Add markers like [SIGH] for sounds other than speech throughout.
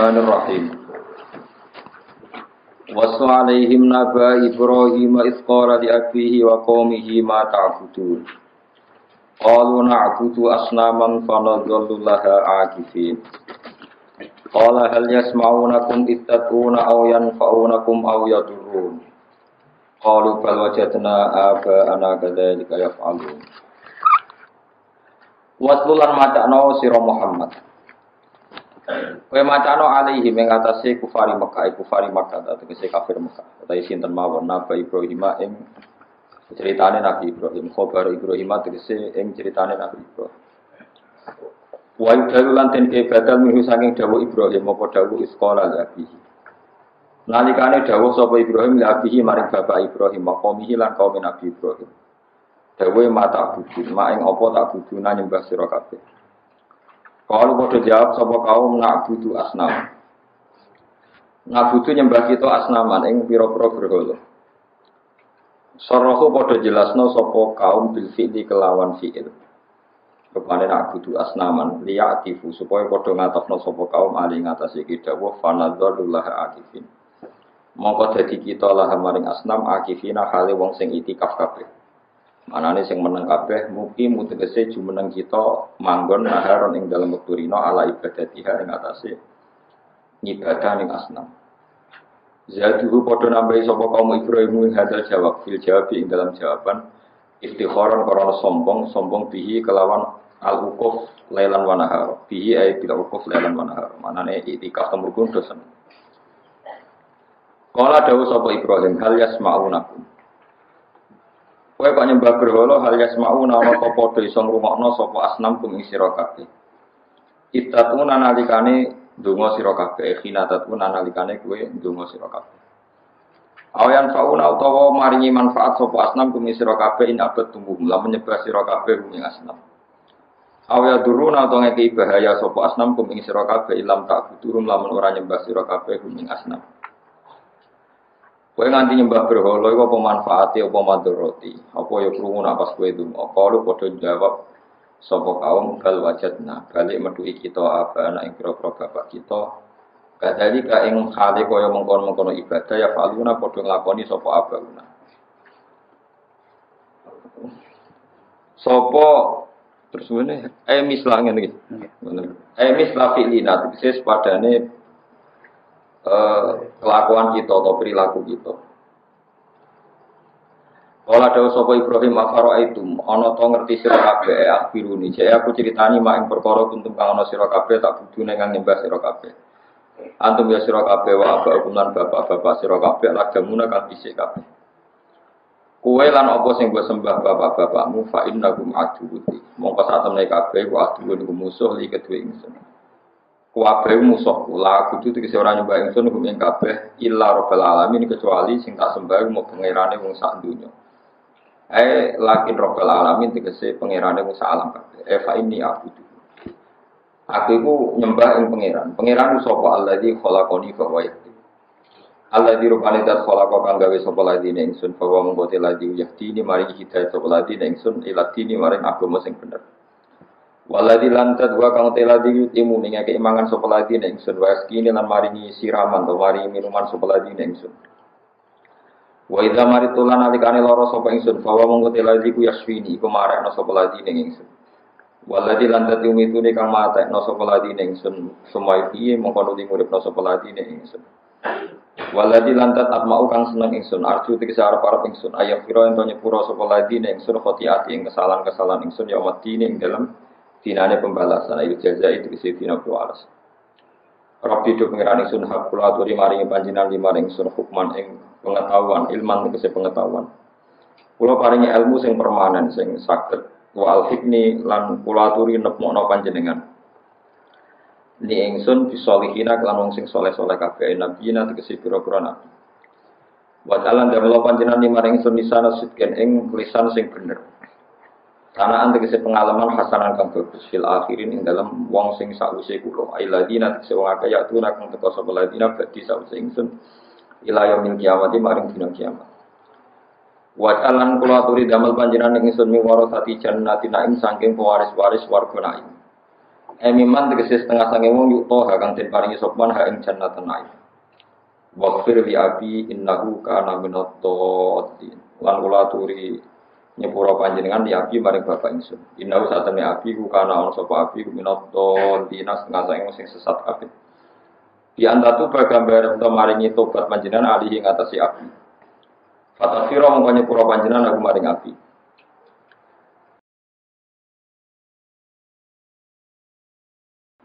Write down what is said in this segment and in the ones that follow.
Bismillahirrahmanirrahim. Wasu alaihim naba Ibrahim isqara li abihi wa qaumihi ma ta'budun. Qalu na'budu asnaman fa nadhallu laha akifin. Qala hal yasma'unakum ittatuna aw yanfa'unakum aw yadurrun. Qalu bal wajadna aba ana kadzalika yaf'alun. Waslulan macakno sira Muhammad. Kowe macano alaihi ing atase kufari Mekah, kufari Mekah kese kafir Mekah. Utawi sinten mawon Nabi Ibrahim ing ceritane Nabi Ibrahim, khabar Ibrahim tegese ing ceritane Nabi Ibrahim. Wa yudalu lan ten badal minhu saking dawuh Ibrahim apa dawuh iskola labihi. Nalikane dawuh sapa Ibrahim labihi maring bapak Ibrahim maqamihi lan kaum Nabi Ibrahim. Dawuh mata budun, mak ing apa tak buduna nyembah sira. Kalau bodoh jawab sapa kaum nak butuh asnam. Nak butuh nyembah kita asnaman ing pira-pira berhala. Sorohu bodoh jelasno sapa kaum bil fi'li kelawan fi'il. Rupane nak butuh asnaman liyatifu supaya padha ngatofno sapa kaum ali ngatasi kita wa fanadzalullah akifin. Mongko dadi kita lah maring asnam akifina hale wong sing itikaf kabeh. Manane sing meneng kabeh mugi mutegese jumeneng kita manggon naharon ing dalem wektu rina ala ibadatiha ing atase ngibadah ning asnam. Zaduhu padha nambahi sapa kaum Ibrahim ing hadal jawab fil jawab ing dalam jawaban istikharan karena sombong sombong bihi kelawan al ukuf lailan wa nahar. Bihi ay bila ukuf lailan wa nahar. Manane itikaf temurkun dosen. Kala dawuh sapa Ibrahim hal yasma'unakum Kowe kok nyembah berhala hal yasmauna ana apa padha iso ngrungokno sapa asnam kum sira kabeh. Ittatuna nalikane ndonga sira kabeh, khina tatuna nalikane kowe ndonga sira kabeh. Awayan fauna utawa maringi manfaat sapa asnam kum sira kabeh in abad tumbuh lan menyembah sira kabeh ing asnam. Awya duruna utawa ngeki bahaya sapa asnam kum ing sira kabeh ilam tak buturum lamun ora nyembah sira kabeh ing asnam. Kowe nganti nyembah berhala iku apa manfaate apa madharati? Apa ya krungu pas kowe donga? Kalu padha jawab sapa kaum bal wajadna balik metuhi kita apa anak ing pira-pira bapak kita. Kadali ka ing hale kaya mengkon-mengkono ibadah ya faluna padha nglakoni sapa abuna sapa terus ngene eh mislah ngene iki. Eh mislah fi'lina tegese padane Eh, kelakuan kita atau perilaku kita. Kalau ada sopo Ibrahim afaro itu, ono to ngerti sira kabeh akhiruni. Saya aku ceritani mak ing perkara kuntum kang ono sira kabeh tak budune kang nyembah sira kabeh. Antum ya sira kabeh wa aba ukuman bapak-bapak sira kabeh lagamuna kang dhisik kabeh. Kue lan apa sing gue sembah bapak-bapakmu fa innakum adu. Mongko sak temne kabeh wa adu musuh li kedue ingsun. Kuwabe musuhku la kudu tegese ora nyembah ingsun hukum ing kabeh illa rabbil alamin kecuali sing tak sembah mau pangerane wong sak donya. Eh lakin rabbil alamin tegese pangerane wong sak alam kabeh. Eh fa ini aku Aku iku nyembah ing pangeran. Pangeran sapa alladzi khalaqani fa huwa yahdi. Alladzi rupane dat khalaqa kang gawe sapa ladine ingsun fa huwa mung ladzi yahdini mari hidayah sapa ladine ingsun ila dini maring agama sing bener. Waladi lantat wa kang teladi yutimu ning akeh mangan sapa ladi ning sun wa skini lan maringi siraman to maringi minuman sapa ladi ning sun. Wa idza maritu lan alikane lara sapa ingsun fa wa mongko teladi ku yaswini iku marekno sapa ladi ning ingsun. Waladi lantat yumitu ne kang matekno sapa ladi ning sun semua piye mongko nuli uripno sapa ning ingsun. Waladi lantat atmau kang seneng ingsun arju tegese arep-arep ingsun ayah kira ento nyepuro sapa ladi ning ingsun khotiati ing kesalahan-kesalahan ingsun ya mati ning dalam dinane pembalasan ayu jaza itu isi dina alas Rabbi do pengiran ingsun hak kula aturi maringi panjinan lima ingsun hukman ing pengetahuan ilman tegese pengetahuan. Kula paringi ilmu sing permanen sing saged. Wa al hikmi lan kula aturi nepmokno panjenengan. Ni ingsun bisolihina kelan wong sing soleh-soleh kabeh nabiyina tegese pira-pira nabi. Wa talan damel panjenengan lima ingsun nisana sidken ing lisan sing bener karena anda kese pengalaman hasanan kang bagus fil akhirin ing dalam wong sing sakwise kula. Ailadina kese wong akeh ya tuna kang teko sapa ladina badhe sakwise ingsun ila yaumil kiamat maring dina kiamat. Wa alan kula aturi damel panjenengan ingsun warasati jannati naim saking pewaris-waris warga naim. Emiman tegese setengah sange wong yuk toha kang den paringi sopman ha ing jannatan naik. Waghfir li abi innahu kana minat Lan kula turi nyepuro panjenengan di abi maring bapak ingsun. Innahu satene abi ku kana ono sapa abi ku minat dinas setengah wong sing sesat kabeh. Di antara tu bagambar untuk maringi tobat panjenengan ing atasi abi. Fatasiro mengkanya pura panjenengan aku maring abi.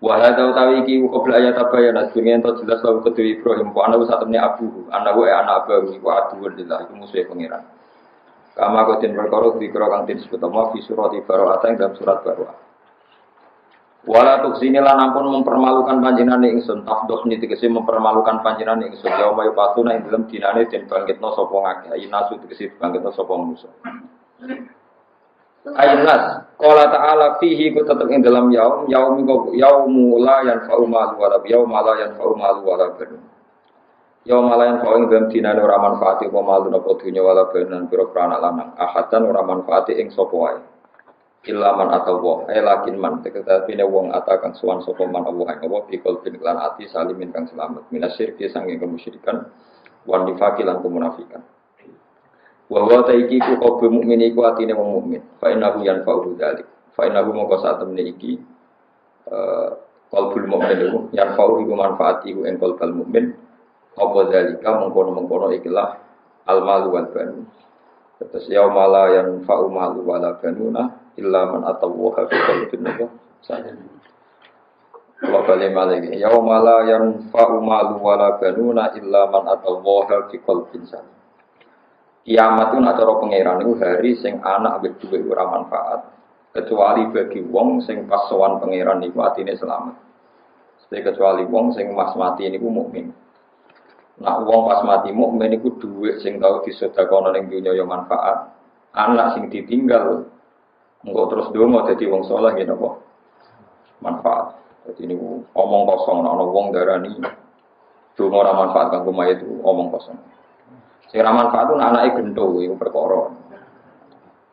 Wahada utawi iki qabla ayat tabayana dunia ento jelas lagu kedua Ibrahim ku anaku satemene abu anaku e anak abu iku aduwun lillah iku musuhe pangeran. Kama kau tin perkara dikira kang tin sebut apa fi surat Ibrahim ing dalam surat Baroah. Wala sini lan ampun mempermalukan panjenengan ingsun tafdhok ni tegese mempermalukan panjenengan ingsun ya mayu patuna ing dalam dinane den bangkitno sapa ngakeh ayi nasu tegese bangkitno sapa manusa. Aynas qala ta'ala fihi ku tetep ing dalam yaum yaum yaumu la yanfa'u malu wala yaum la yanfa'u malu wala banun. Yaum la yanfa'u ing dalam dinane ora manfaati apa malu napa dunya wala banun pira anak lanang. Ahadan ora manfaati ing sapa. Ilaman atau wah, eh lakin man, tetapi ne wong atakan suan sapa man Allah ing apa bikol bin klan ati salimin kang selamat minasyirki sanging kemusyrikan wan nifaqi lan kemunafikan. Wa wa ta iki ku qalbu mukmin iku atine wong mukmin. Fa innahu yanfa'u dzalik. Fa innahu mongko sak temne iki eh mukmin iku yanfa'u iku manfaat iku ing qalbul mukmin. Apa dzalika mengkono-mengkono ikilah al malu wal banun. Terus yauma la yanfa'u malu wala banuna illa man atawaha fi qalbin nabi saja. Kalau balik malih, yauma la yanfa'u malu wala banuna illa man atawaha fi qalbin saja. Kiamat itu nak cara pangeran itu hari sing anak ambek duwe ora manfaat kecuali bagi wong sing pas sowan pangeran niku atine selamat. Seperti kecuali wong sing mas mati niku mukmin. Nak wong pas mati mukmin niku duwe sing tau disedekahno ning dunya yo manfaat. Anak sing ditinggal engko terus donga dadi wong saleh ngene apa? Manfaat. Jadi ini omong kosong, ana wong darani donga ora manfaat kanggo itu omong kosong. Sing ra manfaat itu anake gendo iku perkara.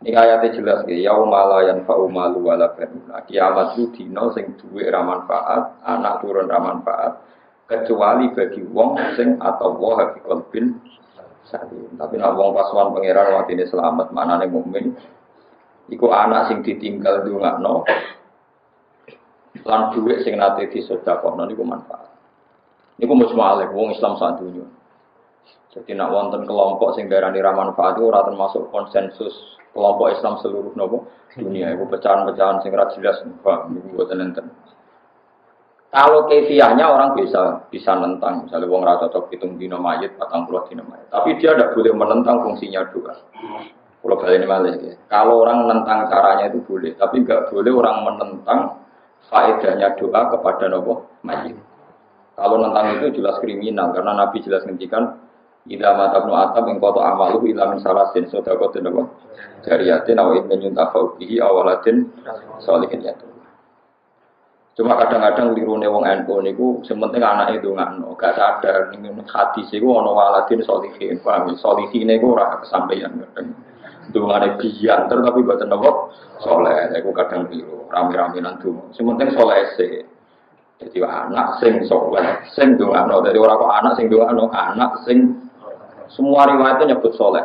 Ini ayatnya jelas ya, yaumala yang fa'u malu wala banuna. Kiamat itu dino sing duwe ra manfaat, anak turun ra manfaat, kecuali bagi wong sing atau wah hafi kolbin. Tapi nak wong pasuan pangeran waktu ini selamat, mana nih mukmin. Iku anak sing ditinggal no, lan duit sing nate disedekahno niku manfaat. Niku musmalek wong Islam sak dunya. Jadi nak wonten kelompok sing darani ra manfaat ora termasuk konsensus kelompok Islam seluruh nopo dunia. Iku pecahan-pecahan sing ra jelas Pak, niku boten. Kalau kefiahnya orang bisa bisa nentang, misalnya wong ra cocok hitung dino mayit, patang puluh dino mayit. Tapi dia tidak boleh menentang fungsinya doa. Kalau kali ini malah ya. Kalau orang menentang caranya itu boleh, tapi nggak boleh orang menentang faedahnya doa kepada nopo mayit. Kalau nentang itu jelas kriminal karena Nabi jelas ngendikan Ila mata atam ing koto amalu ila min salasin sodakotin apa? Jariyatin awa ibn yuntafau bihi awalatin solihin ya Cuma kadang-kadang lirune wong NU niku sementing anak itu ngano, gak sadar ning hadis iku ana waladin solihin, paham? Ya? Solihin iku ora kesampaian kadang. Dungane biyan tapi boten napa soleh, iku kadang keliru, rame-rame donga. Sementing soleh sih. Jadi anak sing soleh, sing dongano. Jadi ora kok anak sing dongano, anak sing semua riwayat itu nyebut soleh.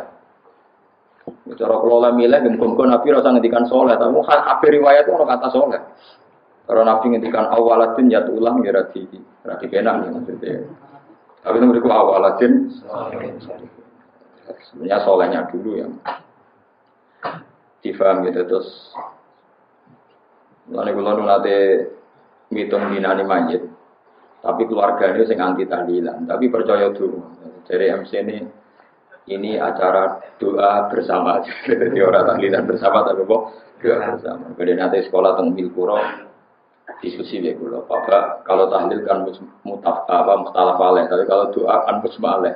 Cara kelola milih, gemkom Nabi rasa ngendikan soleh, tapi apa riwayat itu orang kata soleh. Kalau Nabi ngendikan awalatin ya ulang ya rati, rati penak nih maksudnya. Tapi itu mereka awalatin, sebenarnya solehnya dulu yang difaham gitu terus. Lalu kalau nanti ngitung dinani mayit, tapi keluarganya sing anti tahlilan, tapi percaya dulu. Dari MC ini ini acara doa bersama [LAUGHS] jadi orang tahlilan bersama tapi kok doa bersama kemudian nanti sekolah tentang milkuro diskusi ya gue Bapak kalau tahlil kan mutaf apa mustalaf aleh tapi kalau doa kan musmaleh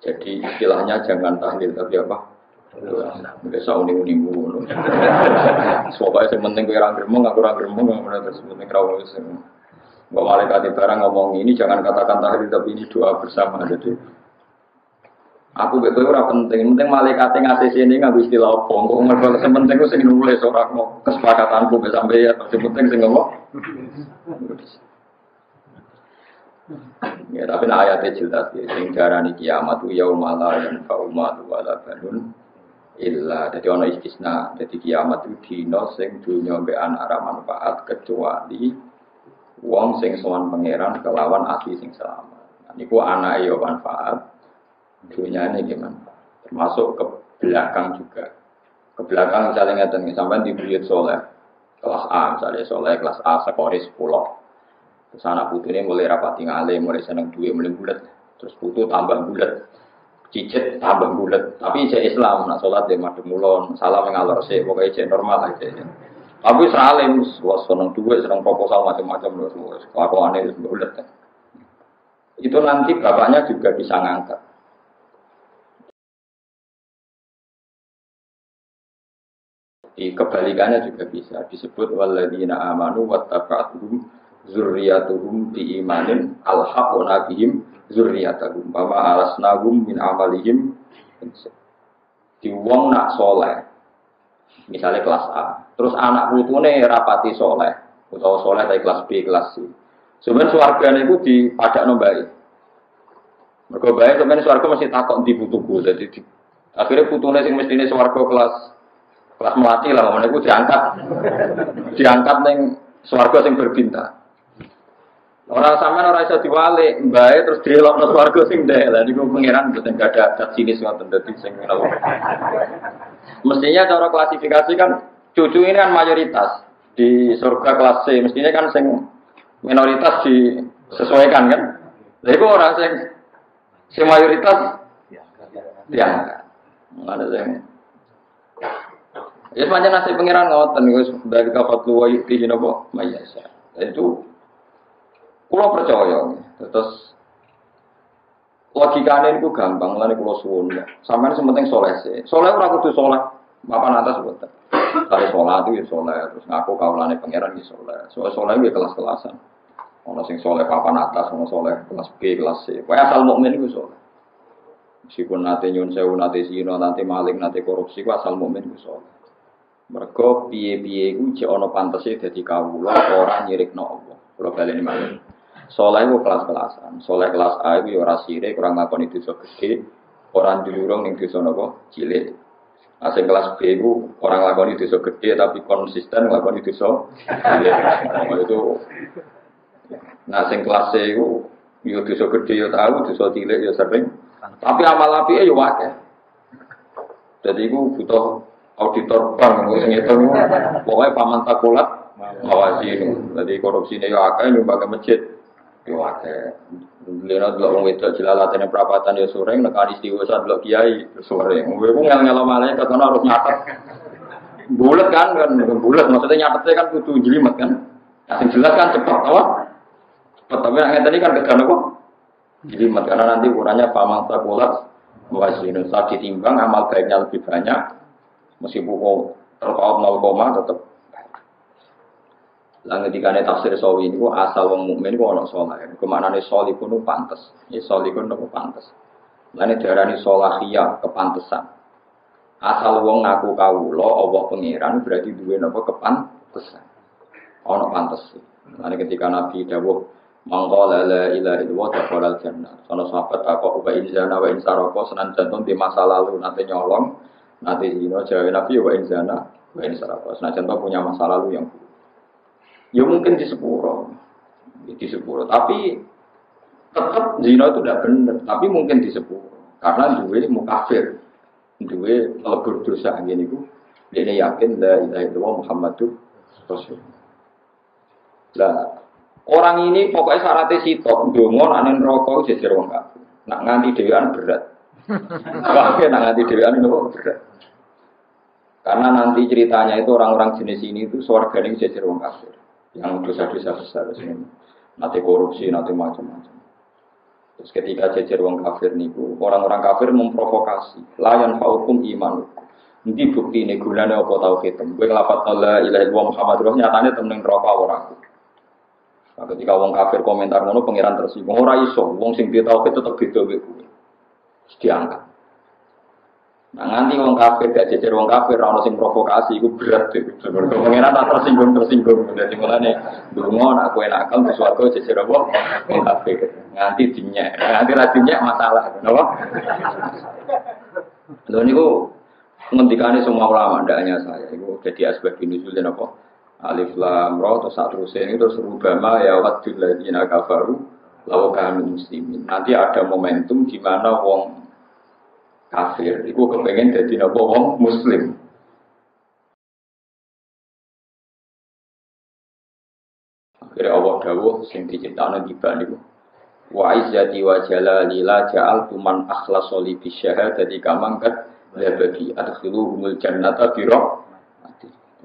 jadi istilahnya jangan tahlil tapi apa? Biasa uning uning gue, [LAUGHS] soalnya yang penting gue orang geremong, aku geremong, nggak pernah terus penting rawol sih. Gak malaikat barang ngomong ini jangan katakan tahlil tapi ini doa bersama. Jadi Aku betul penting, penting malaikat ngasih sini nggak istilah apa. Kok mergo penting ku sing nulis ora mau kesepakatanku be sampe ya, sing penting sing ngomong. Ya tapi nah ayatnya jelas ya, sing darani kiamat tu yaumala yang faumat wala banun illa. Jadi ono istisna, jadi kiamat itu dino sing dunya be anak manfaat kecuali wong sing sowan pangeran kelawan ati sing selamat. Nah, niku anak yo manfaat, dunia ini gimana termasuk ke belakang juga. Ke belakang misalnya ngeten sampai di buyut soleh kelas A misalnya soleh kelas A sekoris pulau terus anak putu ini mulai rapati ngale mulai seneng duit mulai bulat terus putu tambah bulat cicit tambah bulat tapi saya Islam nak sholat di madem mulon salam ngalor sih pokoknya cek normal aja tapi salim was seneng duit seneng proposal macam-macam loh kelakuan itu bulat itu nanti bapaknya juga bisa ngangkat Di kebalikannya juga bisa disebut waladina amanu wattaba'atuhum zurriyatuhum bi imanin alhaqna bihim zurriyatuhum wa alasnahum min amalihim. Di wong nak soleh misalnya kelas A terus anak putune rapati soleh atau soleh dari kelas B kelas C. Sebenarnya suarganya itu di padak nombai mereka baik sebenarnya suarga masih takut di butuhku jadi di, akhirnya putune sing mestine suarga kelas kelas melati lah, mana itu diangkat, diangkat neng swarga sing berbintang. Orang sama orang iso diwali, mbak terus dilok no swarga sing deh lah. Ini pengiran betul gak ada sini semua terdiri sing Mestinya cara klasifikasi kan cucu ini kan mayoritas di surga kelas C. Mestinya kan sing minoritas disesuaikan kan. Jadi orang sing sing mayoritas diangkat. Ada sing Ya semacam nasi pengiran ngoten wis dari kapat luwa yukti napa mayasa. Itu kulo percaya terus logikane itu gampang lan kulo suwun ya. Sampeyan sementing soleh sih. Soleh ora kudu soleh papan atas boten. Kali sholat itu ya soleh, terus ngaku kaulane pangeran ya soleh. Soalnya soleh itu ya kelas-kelasan. Ono sing soleh papan atas, ono soleh kelas B, kelas C. Pokoknya asal mukmin itu soleh. Meskipun nanti nyun sewu, nanti sino, nanti maling, nanti korupsi, asal mukmin itu soleh. Mergo piye-piye iku cek ana pantese dadi kawula ora nyirikno Allah. Kula baleni malih. Saleh iku kelas-kelasan. Saleh kelas A iku ya ora sire, kurang ngakoni dosa gedhe, ora ndulurung ning dosa napa cilik. Asing kelas B itu orang lakoni dosa gede tapi konsisten lakoni dosa. Nah, itu nah sing kelas C itu yo dosa gede yo tahu, dosa cilik yo sering. Tapi amal apike yo wae. Jadi itu butuh auditor bank sing ngitung pokoknya paman takulat ngawasi jadi korupsi ini ya akeh nyumbang ke masjid ya akeh Lena dulu orang itu jelalatan yang perapatan ya sore, nekani istiwa dulu kiai sore. Gue pun ngel ngelo malaikat karena harus nyatet. Bulat kan kan bulat maksudnya nyatetnya kan kudu jelimet kan. Yang jelas kan cepat apa? Cepat tapi yang tadi kan kegan apa? Jelimet karena nanti ukurannya paman takulat wasin saat ditimbang amal baiknya lebih banyak meskipun terpaut 0, tetap Lah ketika ini tafsir sawi ini asal wong mukmin ku ana saleh. Ke mana nih soli pun pantes. Ya soli pun nopo pantes. Lah ini darani solahia kepantesan. Asal wong ngaku kawula Allah pangeran berarti duwe nopo kepantesan. Ana pantes. Lah ketika Nabi dawuh mangqala la ilaha illallah dakhala jannah. Sono sahabat takok wa inzana wa insaroko senan jantung di masa lalu nanti nyolong Nanti zino jawab Nabi ya wa zana wa in sarafah. Nah contoh punya masa lalu yang buruk. Ya mungkin di sepuro, di sepuro. Tapi tetap zino itu tidak benar. Tapi mungkin di sepuro. Karena dua mukafir, dua lebur dosa gini ku. Dia yakin la ilaha illallah Muhammadur Rasul. Lah orang ini pokoknya syaratnya sitok, dongon anin rokok jejer wong. Nak nganti dewan berat. Bahkan nak nganti dewan itu berat. Karena nanti ceritanya itu orang-orang jenis ini itu suarga ini jajar wong kafir. Yang dosa-dosa besar ini. Nanti korupsi, nanti macam-macam. Terus ketika jajar wong kafir niku, orang-orang kafir memprovokasi. Layan hukum iman. Nanti bukti ini gunanya apa tahu hitam. Gue ngelapat Allah ilahi wa Muhammad Rasul nyatanya temen rokok orang. Nah, ketika wong kafir komentar ngono pangeran tersinggung ora iso wong sing dia tahu itu tetep beda. Diangkat. Nah nganti wong kafir gak jejer wong kafir ora sing provokasi iku berat deh. Pengen tak tersinggung tersinggung dadi mulane donga nak kowe nakal terus warga jejer apa wong kafir. Nganti dinyek. Nganti ra dinyek masalah. Napa? Lho niku ngendikane semua ulama ndak hanya saya. Iku jadi asbab nuzul apa? Alif lam ra terus sak terus ini terus rubama ya wadul ladina kafaru lawakan muslimin. Nanti ada momentum di mana wong kafir. Iku kepengen jadi nopo wong muslim. Akhirnya Allah dawuh sing diciptakno tiba niku. Wa izzati wa jalali la ja'al tuman akhlas li bi syahadati kamangkat la bagi adkhiluhumul jannata bi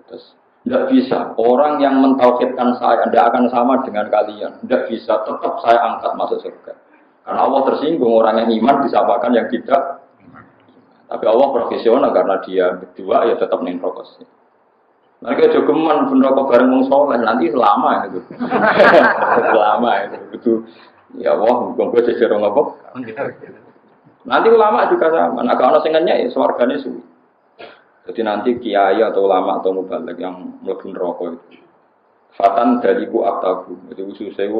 Terus tidak bisa. Orang yang mentauhidkan saya tidak akan sama dengan kalian. Tidak bisa. Tetap saya angkat masuk surga. Karena Allah tersinggung orang yang iman disapakan yang tidak tapi Allah profesional karena dia berdua ya tetap sih. Mereka jogeman pun rokok bareng wong soleh nanti selama itu. selama [LAUGHS] itu itu ya Allah bukan gue jajar apa. Nanti ulama juga sama. Nah kalau sengannya ya swargane suwi. Jadi nanti kiai atau ulama atau mubalik yang mlebu rokok itu. Fatan dariku aktabu. Jadi usus saya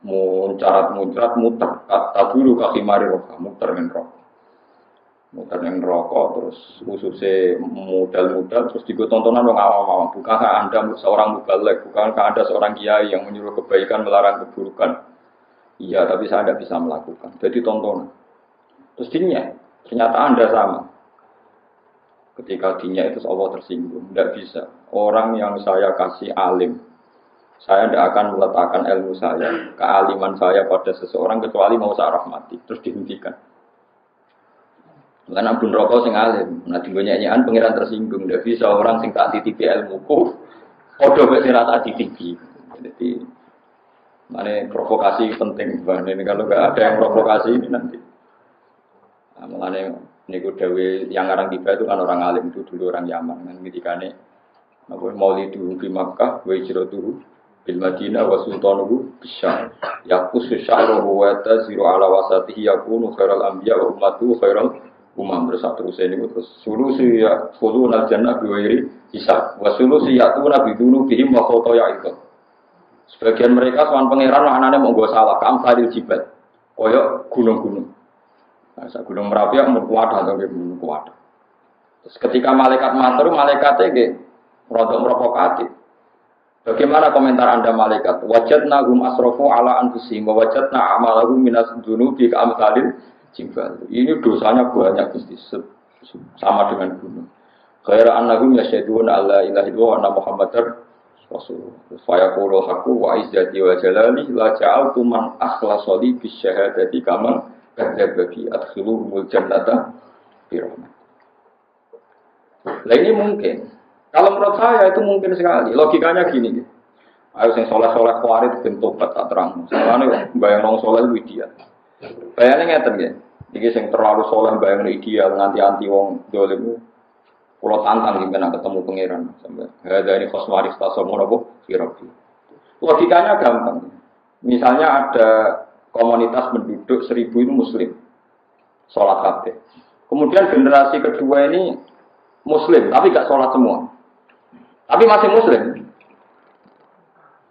muncarat muncarat muter. Kata dulu kaki mari rokok muter dengan rokok muter yang rokok terus khususnya modal-modal terus juga tontonan dong awam-awam. Bukankah anda seorang mubalek bukankah anda seorang kiai yang menyuruh kebaikan melarang keburukan? Iya tapi saya tidak bisa melakukan. Jadi tontonan. Terus dinya ternyata anda sama ketika dinya itu Allah tersinggung. Tidak bisa. Orang yang saya kasih alim saya tidak akan meletakkan ilmu saya kealiman saya pada seseorang kecuali mau saya rahmati. Terus dihentikan. Karena pun rokok sing alim, nah nyanyian pangeran tersinggung, tidak bisa orang sing tak titipi ilmu. Ku, podo sing rata titipi. Jadi mana provokasi penting. Ini kalau nggak ada yang provokasi ini nanti. Mengenai niku dewi yang ngarang tiba itu kan orang alim itu dulu orang Yaman. Kan ini apa maulidu di Makkah wa hijratuhu bil Madinah wa sultanuhu bisyam yaqusu sya'ruhu wa taziru ala wasatihi yakunu khairal anbiya wa ummatuhu khairal umam. Terus terus ini terus solusi ya sulu nal jannah biwairi bisa wa solusi ya tuh nabi dulu bihim wa foto ya itu sebagian mereka soal pangeran anaknya mau gue salah kam tadi jibat koyok gunung-gunung nah, gunung merapi yang kuat atau gunung kuat terus ketika malaikat matur malaikatnya gitu rodok merovokatif Bagaimana komentar anda malaikat? Wajat nagum asrofu ala anfusihim, wajat na amalahum minas dunubi amsalin jibal. Ini dosanya banyak Gusti sama dengan gunung. Khaira annahum yasyhadun alla ilaha illallah wa anna muhammadar rasul. Fa yaqulu haqqu wa izzati wa jalali la ja'altu man akhlasa syahadati kama kadzdzaba bi adkhiluhumul jannata bi rahmat. Lah ini mungkin. Kalau menurut saya itu mungkin sekali. Logikanya gini. Ayo sing soleh-soleh kuarit bentuk tak terang. Soalnya bayang nong soleh itu dia. Bayangnya ngeten ya. Iki sing terlalu soleh bayang ideal nganti anti wong dolim. Pulau tantang gimana ketemu pangeran sampai ada ini kosmaris tasomo nopo. Logikanya gampang. Misalnya ada komunitas penduduk seribu itu muslim, sholat kabeh. Kemudian generasi kedua ini muslim, tapi gak sholat semua. Tapi masih muslim.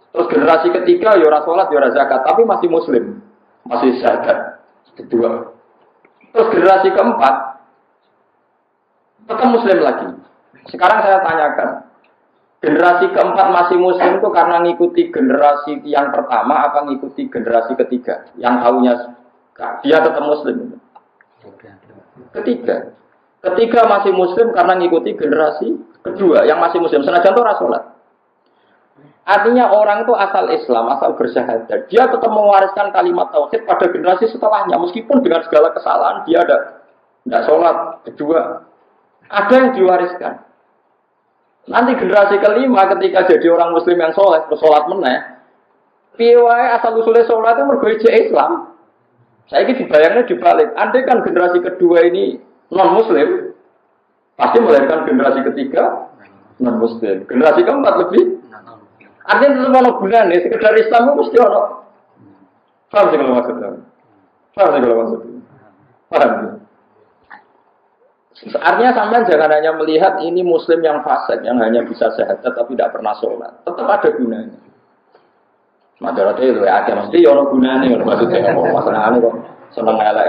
Terus generasi ketiga ya sholat, ya zakat, tapi masih muslim masih sadar. Kedua. Terus generasi keempat, tetap muslim lagi. Sekarang saya tanyakan, generasi keempat masih muslim itu karena ngikuti generasi yang pertama apa ngikuti generasi ketiga? Yang tahunya dia tetap muslim. Ketiga. Ketiga masih muslim karena ngikuti generasi kedua yang masih muslim. Senajan itu rasulat. Artinya orang itu asal Islam, asal bersyahadat. Dia tetap mewariskan kalimat tauhid pada generasi setelahnya. Meskipun dengan segala kesalahan dia ada tidak sholat. Kedua, ada yang diwariskan. Nanti generasi kelima ketika jadi orang muslim yang sholat, bersolat meneh, piwai asal usulnya sholat itu mergoy Islam. Saya ini dibayangnya dibalik. Andai kan generasi kedua ini non muslim, pasti melahirkan generasi ketiga non muslim. Generasi keempat lebih Artinya tetap ono gunane, sekedar Islam itu mesti ono. Paham sih kalau maksudnya? Paham sih kalau maksudnya? Paham. Artinya sampai jangan hanya melihat ini muslim yang fasik yang hanya bisa sehat tapi tidak pernah sholat. Tetap ada gunanya. Madarate itu ya ada mesti ono ngono maksudnya apa masalahane kok seneng elek